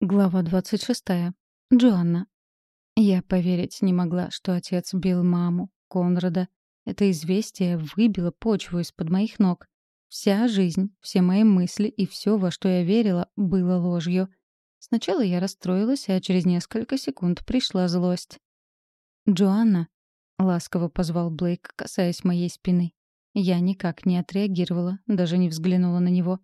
Глава 26. Джоанна. Я поверить не могла, что отец бил маму, Конрада. Это известие выбило почву из-под моих ног. Вся жизнь, все мои мысли и все, во что я верила, было ложью. Сначала я расстроилась, а через несколько секунд пришла злость. «Джоанна», — ласково позвал Блейк, касаясь моей спины. Я никак не отреагировала, даже не взглянула на него.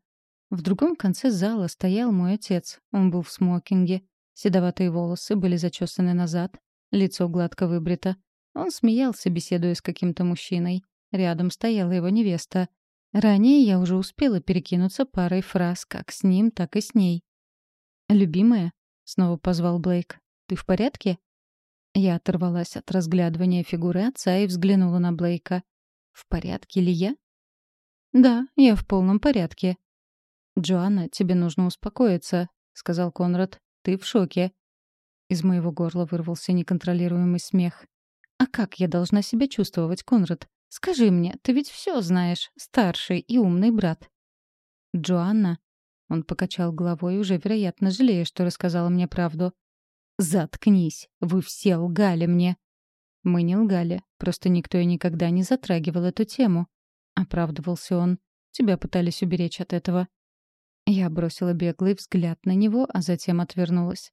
В другом конце зала стоял мой отец. Он был в смокинге. Седоватые волосы были зачесаны назад, лицо гладко выбрито. Он смеялся, беседуя с каким-то мужчиной. Рядом стояла его невеста. Ранее я уже успела перекинуться парой фраз как с ним, так и с ней. «Любимая?» — снова позвал Блейк. «Ты в порядке?» Я оторвалась от разглядывания фигуры отца и взглянула на Блейка. «В порядке ли я?» «Да, я в полном порядке». «Джоанна, тебе нужно успокоиться», — сказал Конрад. «Ты в шоке». Из моего горла вырвался неконтролируемый смех. «А как я должна себя чувствовать, Конрад? Скажи мне, ты ведь все знаешь, старший и умный брат». «Джоанна?» Он покачал головой, уже, вероятно, жалея, что рассказала мне правду. «Заткнись! Вы все лгали мне!» «Мы не лгали, просто никто и никогда не затрагивал эту тему», — оправдывался он. «Тебя пытались уберечь от этого». Я бросила беглый взгляд на него, а затем отвернулась.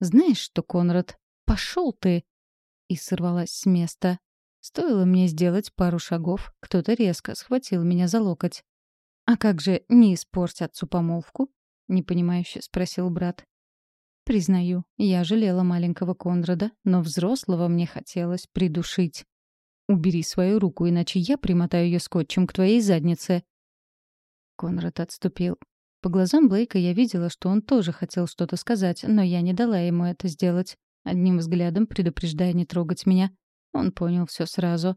«Знаешь что, Конрад, пошел ты!» И сорвалась с места. Стоило мне сделать пару шагов, кто-то резко схватил меня за локоть. «А как же не испортить отцу помолвку?» — непонимающе спросил брат. Признаю, я жалела маленького Конрада, но взрослого мне хотелось придушить. «Убери свою руку, иначе я примотаю ее скотчем к твоей заднице». Конрад отступил. По глазам Блейка я видела, что он тоже хотел что-то сказать, но я не дала ему это сделать, одним взглядом предупреждая не трогать меня. Он понял все сразу.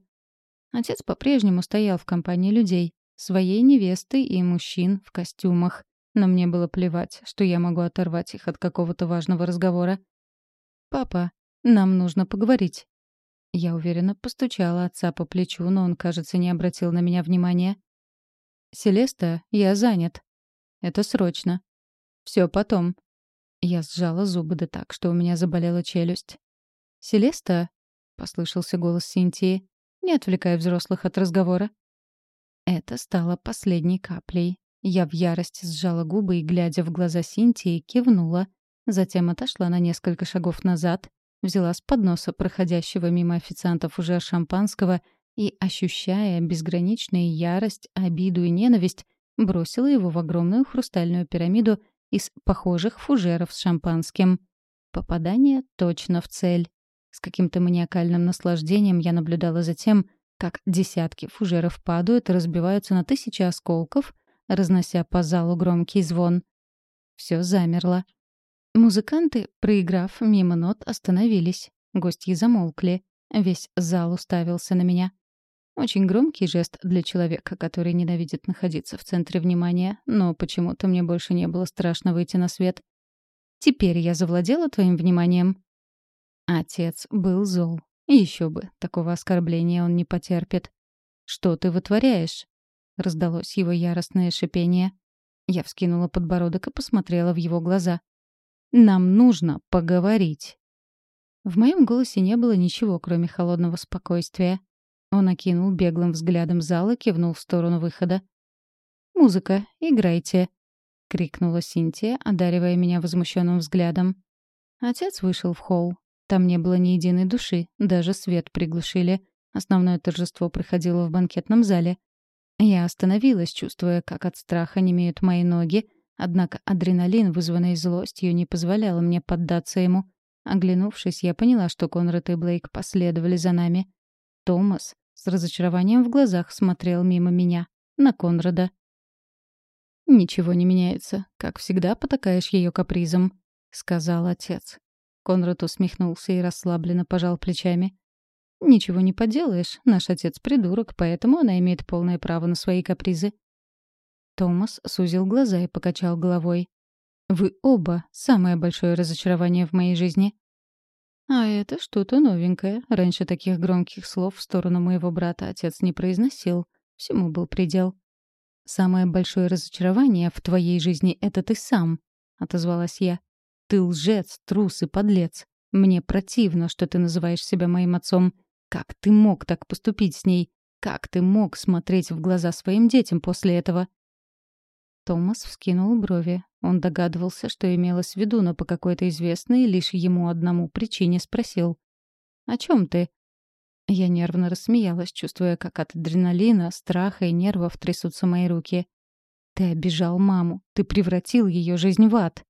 Отец по-прежнему стоял в компании людей, своей невесты и мужчин в костюмах. Но мне было плевать, что я могу оторвать их от какого-то важного разговора. «Папа, нам нужно поговорить». Я уверенно постучала отца по плечу, но он, кажется, не обратил на меня внимания. «Селеста, я занят». «Это срочно». «Все потом». Я сжала зубы да так, что у меня заболела челюсть. «Селеста, — послышался голос Синтии. «Не отвлекай взрослых от разговора». Это стало последней каплей. Я в ярости сжала губы и, глядя в глаза Синтии, кивнула. Затем отошла на несколько шагов назад, взяла с подноса проходящего мимо официантов уже шампанского и, ощущая безграничную ярость, обиду и ненависть, бросила его в огромную хрустальную пирамиду из похожих фужеров с шампанским. Попадание точно в цель. С каким-то маниакальным наслаждением я наблюдала за тем, как десятки фужеров падают и разбиваются на тысячи осколков, разнося по залу громкий звон. Все замерло. Музыканты, проиграв мимо нот, остановились. Гости замолкли. Весь зал уставился на меня. Очень громкий жест для человека, который ненавидит находиться в центре внимания, но почему-то мне больше не было страшно выйти на свет. «Теперь я завладела твоим вниманием», Отец был зол. Еще бы, такого оскорбления он не потерпит. «Что ты вытворяешь?» — раздалось его яростное шипение. Я вскинула подбородок и посмотрела в его глаза. «Нам нужно поговорить». В моем голосе не было ничего, кроме холодного спокойствия. Он окинул беглым взглядом зал и кивнул в сторону выхода. «Музыка, играйте!» — крикнула Синтия, одаривая меня возмущенным взглядом. Отец вышел в холл. Там не было ни единой души, даже свет приглушили. Основное торжество проходило в банкетном зале. Я остановилась, чувствуя, как от страха немеют мои ноги, однако адреналин, вызванный злостью, не позволял мне поддаться ему. Оглянувшись, я поняла, что Конрад и Блейк последовали за нами. Томас с разочарованием в глазах смотрел мимо меня, на Конрада. «Ничего не меняется. Как всегда, потакаешь ее капризом», — сказал отец. Конрад усмехнулся и расслабленно пожал плечами. «Ничего не поделаешь. Наш отец придурок, поэтому она имеет полное право на свои капризы». Томас сузил глаза и покачал головой. «Вы оба — самое большое разочарование в моей жизни». «А это что-то новенькое. Раньше таких громких слов в сторону моего брата отец не произносил. Всему был предел». «Самое большое разочарование в твоей жизни — это ты сам», — отозвалась я. Ты лжец, трус и подлец. Мне противно, что ты называешь себя моим отцом. Как ты мог так поступить с ней? Как ты мог смотреть в глаза своим детям после этого?» Томас вскинул брови. Он догадывался, что имелось в виду, но по какой-то известной лишь ему одному причине спросил. «О чем ты?» Я нервно рассмеялась, чувствуя, как от адреналина, страха и нервов трясутся мои руки. «Ты обижал маму. Ты превратил ее жизнь в ад».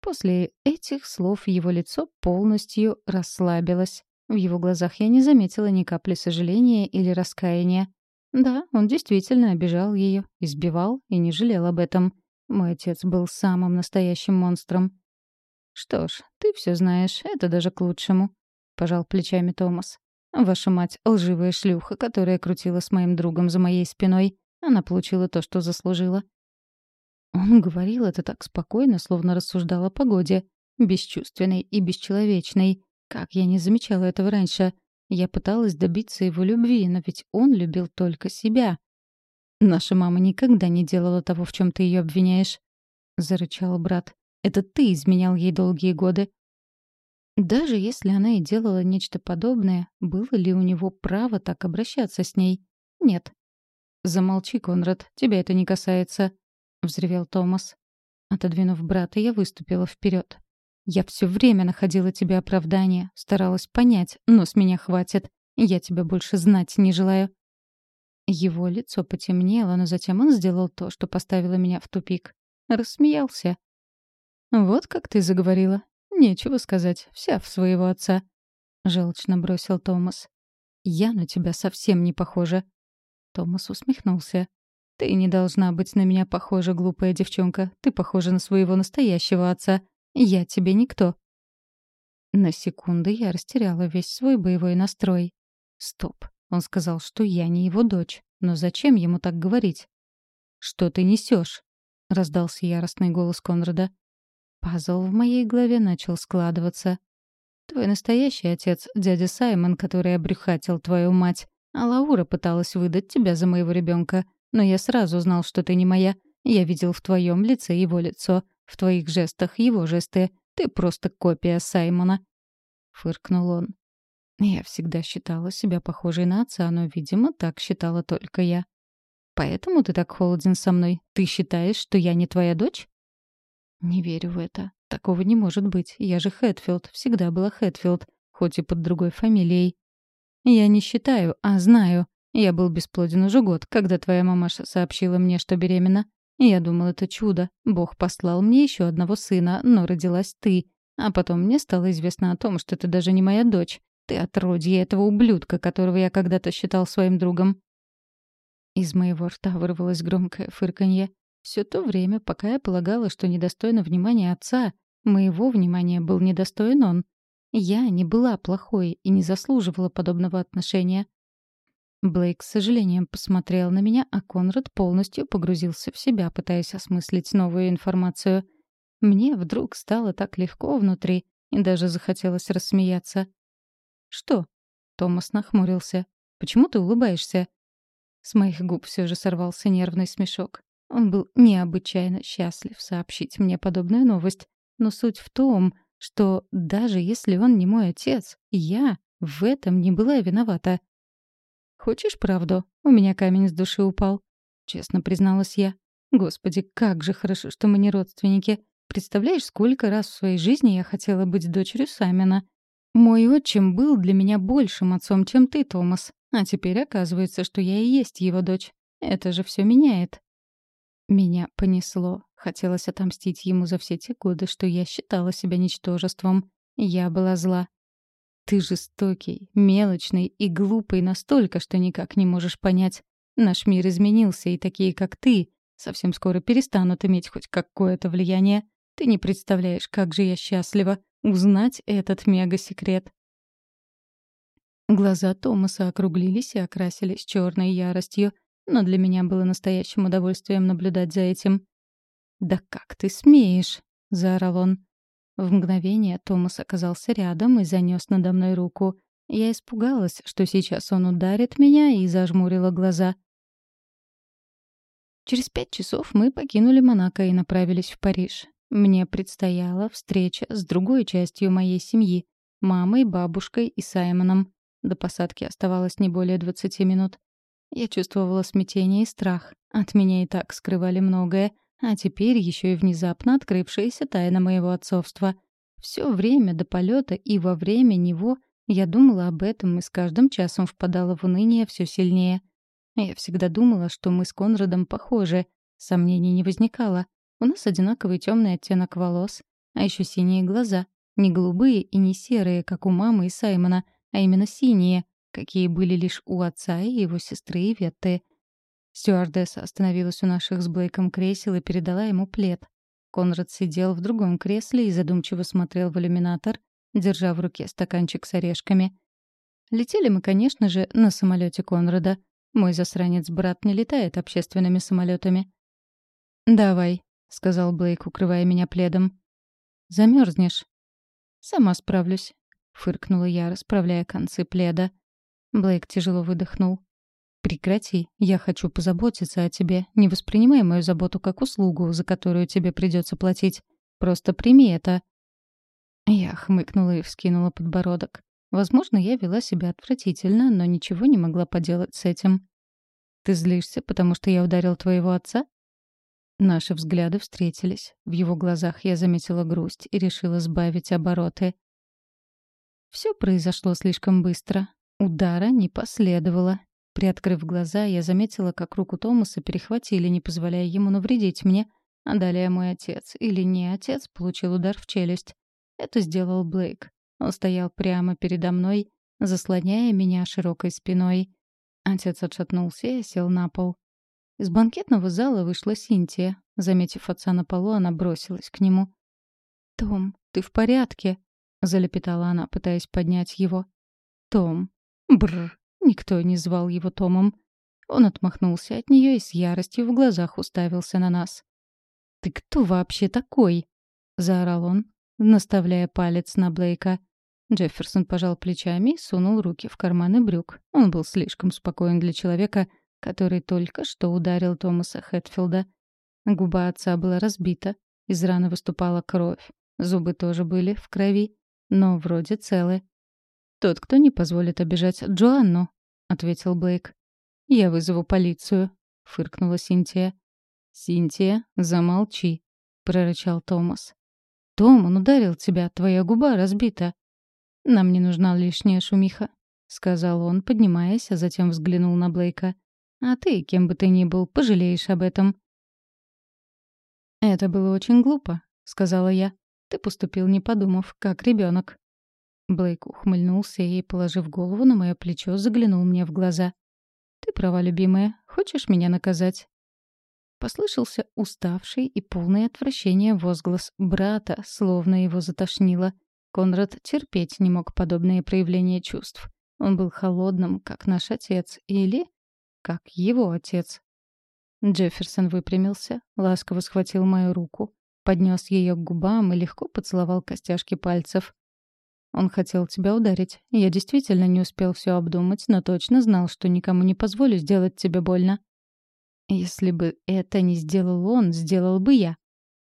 После этих слов его лицо полностью расслабилось. В его глазах я не заметила ни капли сожаления или раскаяния. Да, он действительно обижал ее, избивал и не жалел об этом. Мой отец был самым настоящим монстром. «Что ж, ты все знаешь, это даже к лучшему», — пожал плечами Томас. «Ваша мать — лживая шлюха, которая крутила с моим другом за моей спиной. Она получила то, что заслужила. Он говорил это так спокойно, словно рассуждал о погоде. Бесчувственной и бесчеловечной. Как я не замечала этого раньше. Я пыталась добиться его любви, но ведь он любил только себя. «Наша мама никогда не делала того, в чем ты ее обвиняешь», — зарычал брат. «Это ты изменял ей долгие годы». Даже если она и делала нечто подобное, было ли у него право так обращаться с ней? Нет. «Замолчи, Конрад, тебя это не касается», — взревел Томас. Отодвинув брата, я выступила вперед. «Я все время находила тебе оправдание, старалась понять, но с меня хватит. Я тебя больше знать не желаю». Его лицо потемнело, но затем он сделал то, что поставило меня в тупик. Рассмеялся. «Вот как ты заговорила. Нечего сказать, вся в своего отца», — желчно бросил Томас. «Я на тебя совсем не похожа». Томас усмехнулся. «Ты не должна быть на меня похожа, глупая девчонка. Ты похожа на своего настоящего отца. Я тебе никто». На секунду я растеряла весь свой боевой настрой. Стоп. Он сказал, что я не его дочь. Но зачем ему так говорить? «Что ты несешь? раздался яростный голос Конрада. Пазл в моей голове начал складываться. «Твой настоящий отец — дядя Саймон, который обрюхатил твою мать. А Лаура пыталась выдать тебя за моего ребенка. Но я сразу знал, что ты не моя. Я видел в твоем лице его лицо, в твоих жестах его жесты. Ты просто копия Саймона. Фыркнул он. Я всегда считала себя похожей на отца, но, видимо, так считала только я. Поэтому ты так холоден со мной. Ты считаешь, что я не твоя дочь? Не верю в это. Такого не может быть. Я же Хэтфилд, всегда была Хэтфилд, хоть и под другой фамилией. Я не считаю, а знаю. Я был бесплоден уже год, когда твоя мамаша сообщила мне, что беременна. Я думал, это чудо. Бог послал мне еще одного сына, но родилась ты. А потом мне стало известно о том, что ты даже не моя дочь. Ты отродье этого ублюдка, которого я когда-то считал своим другом. Из моего рта вырвалось громкое фырканье. Все то время, пока я полагала, что недостойно внимания отца, моего внимания был недостоин он. Я не была плохой и не заслуживала подобного отношения. Блейк с сожалением посмотрел на меня, а Конрад полностью погрузился в себя, пытаясь осмыслить новую информацию. Мне вдруг стало так легко внутри, и даже захотелось рассмеяться. «Что?» — Томас нахмурился. «Почему ты улыбаешься?» С моих губ все же сорвался нервный смешок. Он был необычайно счастлив сообщить мне подобную новость. Но суть в том, что даже если он не мой отец, я в этом не была виновата. «Хочешь правду? У меня камень с души упал», — честно призналась я. «Господи, как же хорошо, что мы не родственники. Представляешь, сколько раз в своей жизни я хотела быть дочерью Самина. Мой отчим был для меня большим отцом, чем ты, Томас. А теперь оказывается, что я и есть его дочь. Это же все меняет». Меня понесло. Хотелось отомстить ему за все те годы, что я считала себя ничтожеством. Я была зла. Ты жестокий, мелочный и глупый настолько, что никак не можешь понять. Наш мир изменился, и такие, как ты, совсем скоро перестанут иметь хоть какое-то влияние. Ты не представляешь, как же я счастлива узнать этот мега-секрет. Глаза Томаса округлились и окрасились черной яростью, но для меня было настоящим удовольствием наблюдать за этим. «Да как ты смеешь!» — заорал он. В мгновение Томас оказался рядом и занес надо мной руку. Я испугалась, что сейчас он ударит меня, и зажмурила глаза. Через пять часов мы покинули Монако и направились в Париж. Мне предстояла встреча с другой частью моей семьи — мамой, бабушкой и Саймоном. До посадки оставалось не более 20 минут. Я чувствовала смятение и страх. От меня и так скрывали многое, а теперь еще и внезапно открывшаяся тайна моего отцовства. Все время до полета и во время него я думала об этом и с каждым часом впадала в уныние все сильнее. Я всегда думала, что мы с Конрадом похожи. Сомнений не возникало. У нас одинаковый темный оттенок волос, а еще синие глаза. Не голубые и не серые, как у мамы и Саймона, а именно синие, какие были лишь у отца и его сестры Иветты. Стюардесса остановилась у наших с Блейком кресел и передала ему плед. Конрад сидел в другом кресле и задумчиво смотрел в иллюминатор, держа в руке стаканчик с орешками. Летели мы, конечно же, на самолете Конрада. Мой засранец-брат не летает общественными самолетами. «Давай», — сказал Блейк, укрывая меня пледом. Замерзнешь. «Сама справлюсь», — фыркнула я, расправляя концы пледа. Блейк тяжело выдохнул. «Прекрати. Я хочу позаботиться о тебе. Не воспринимай мою заботу как услугу, за которую тебе придется платить. Просто прими это». Я хмыкнула и вскинула подбородок. Возможно, я вела себя отвратительно, но ничего не могла поделать с этим. «Ты злишься, потому что я ударил твоего отца?» Наши взгляды встретились. В его глазах я заметила грусть и решила сбавить обороты. Все произошло слишком быстро. Удара не последовало. Приоткрыв глаза, я заметила, как руку Томаса перехватили, не позволяя ему навредить мне. А далее мой отец, или не отец, получил удар в челюсть. Это сделал Блейк. Он стоял прямо передо мной, заслоняя меня широкой спиной. Отец отшатнулся и сел на пол. Из банкетного зала вышла Синтия. Заметив отца на полу, она бросилась к нему. «Том, ты в порядке?» — залепетала она, пытаясь поднять его. «Том, Бррр, никто не звал его Томом. Он отмахнулся от нее и с яростью в глазах уставился на нас. «Ты кто вообще такой?» — заорал он, наставляя палец на Блейка. Джефферсон пожал плечами и сунул руки в карманы брюк. Он был слишком спокоен для человека, который только что ударил Томаса Хэтфилда. Губа отца была разбита, из раны выступала кровь. Зубы тоже были в крови, но вроде целы. «Тот, кто не позволит обижать Джоанну», — ответил Блейк. «Я вызову полицию», — фыркнула Синтия. «Синтия, замолчи», — прорычал Томас. «Том, он ударил тебя, твоя губа разбита». «Нам не нужна лишняя шумиха», — сказал он, поднимаясь, а затем взглянул на Блейка. «А ты, кем бы ты ни был, пожалеешь об этом». «Это было очень глупо», — сказала я. «Ты поступил, не подумав, как ребенок. Блейк ухмыльнулся и, положив голову на мое плечо, заглянул мне в глаза. «Ты права, любимая. Хочешь меня наказать?» Послышался уставший и полный отвращения возглас брата, словно его затошнило. Конрад терпеть не мог подобные проявления чувств. Он был холодным, как наш отец, или как его отец. Джефферсон выпрямился, ласково схватил мою руку, поднес ее к губам и легко поцеловал костяшки пальцев. Он хотел тебя ударить. Я действительно не успел все обдумать, но точно знал, что никому не позволю сделать тебе больно. Если бы это не сделал он, сделал бы я,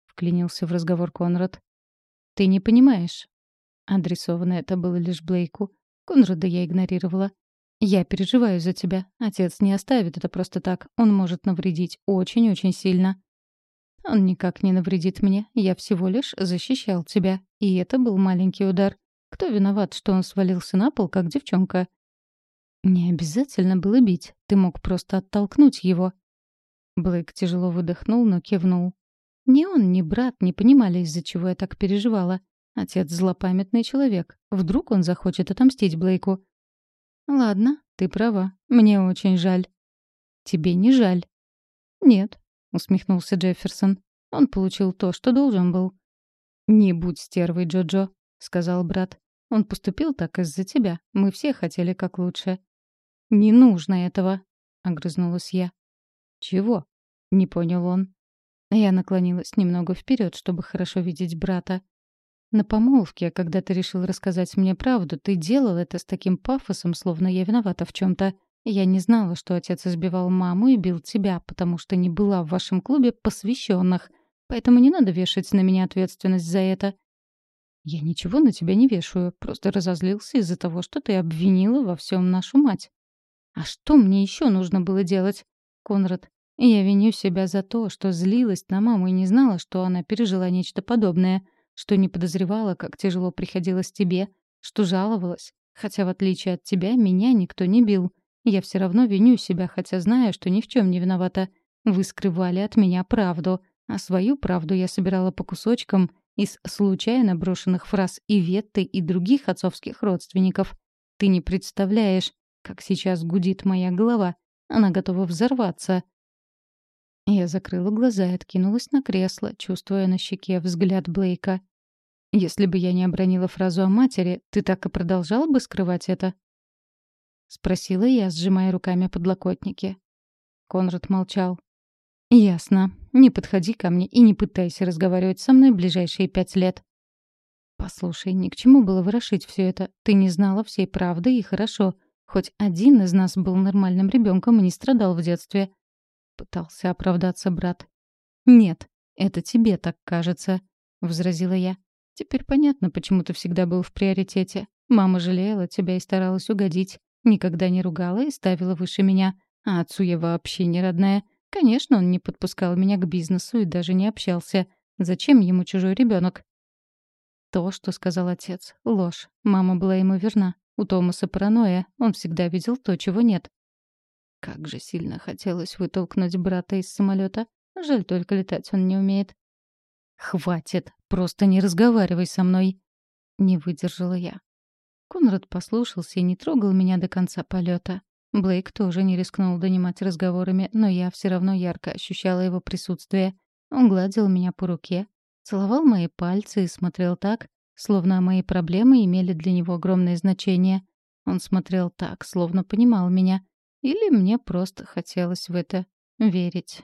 вклинился в разговор Конрад. Ты не понимаешь. Адресовано это было лишь Блейку. Конрада я игнорировала. Я переживаю за тебя. Отец не оставит это просто так. Он может навредить очень-очень сильно. Он никак не навредит мне. Я всего лишь защищал тебя. И это был маленький удар. Кто виноват, что он свалился на пол, как девчонка? Не обязательно было бить. Ты мог просто оттолкнуть его. Блэк тяжело выдохнул, но кивнул. Ни он, ни брат не понимали, из-за чего я так переживала. Отец злопамятный человек. Вдруг он захочет отомстить Блейку. Ладно, ты права. Мне очень жаль. Тебе не жаль? Нет, усмехнулся Джефферсон. Он получил то, что должен был. Не будь стервой, Джоджо, сказал брат. Он поступил так из-за тебя. Мы все хотели как лучше». «Не нужно этого», — огрызнулась я. «Чего?» — не понял он. Я наклонилась немного вперед, чтобы хорошо видеть брата. «На помолвке, когда ты решил рассказать мне правду, ты делал это с таким пафосом, словно я виновата в чем то Я не знала, что отец избивал маму и бил тебя, потому что не была в вашем клубе посвященных. Поэтому не надо вешать на меня ответственность за это. Я ничего на тебя не вешаю, просто разозлился из-за того, что ты обвинила во всем нашу мать. А что мне еще нужно было делать? Конрад, я виню себя за то, что злилась на маму и не знала, что она пережила нечто подобное, что не подозревала, как тяжело приходилось тебе, что жаловалась. Хотя, в отличие от тебя, меня никто не бил. Я все равно виню себя, хотя знаю, что ни в чем не виновата. Вы скрывали от меня правду, а свою правду я собирала по кусочкам из случайно брошенных фраз и Ветты и других отцовских родственников. Ты не представляешь, как сейчас гудит моя голова. Она готова взорваться. Я закрыла глаза и откинулась на кресло, чувствуя на щеке взгляд Блейка. «Если бы я не обронила фразу о матери, ты так и продолжал бы скрывать это?» Спросила я, сжимая руками подлокотники. Конрад молчал. «Ясно. Не подходи ко мне и не пытайся разговаривать со мной ближайшие пять лет». «Послушай, ни к чему было ворошить все это. Ты не знала всей правды, и хорошо. Хоть один из нас был нормальным ребенком и не страдал в детстве. Пытался оправдаться брат. «Нет, это тебе так кажется», — возразила я. «Теперь понятно, почему ты всегда был в приоритете. Мама жалела тебя и старалась угодить. Никогда не ругала и ставила выше меня. А отцу я вообще не родная. Конечно, он не подпускал меня к бизнесу и даже не общался. Зачем ему чужой ребенок? То, что сказал отец, — ложь. Мама была ему верна. У Томаса паранойя. Он всегда видел то, чего нет. Как же сильно хотелось вытолкнуть брата из самолета. Жаль только летать он не умеет. «Хватит! Просто не разговаривай со мной!» Не выдержала я. Конрад послушался и не трогал меня до конца полета. Блейк тоже не рискнул донимать разговорами, но я все равно ярко ощущала его присутствие. Он гладил меня по руке, целовал мои пальцы и смотрел так, словно мои проблемы имели для него огромное значение. Он смотрел так, словно понимал меня, или мне просто хотелось в это верить.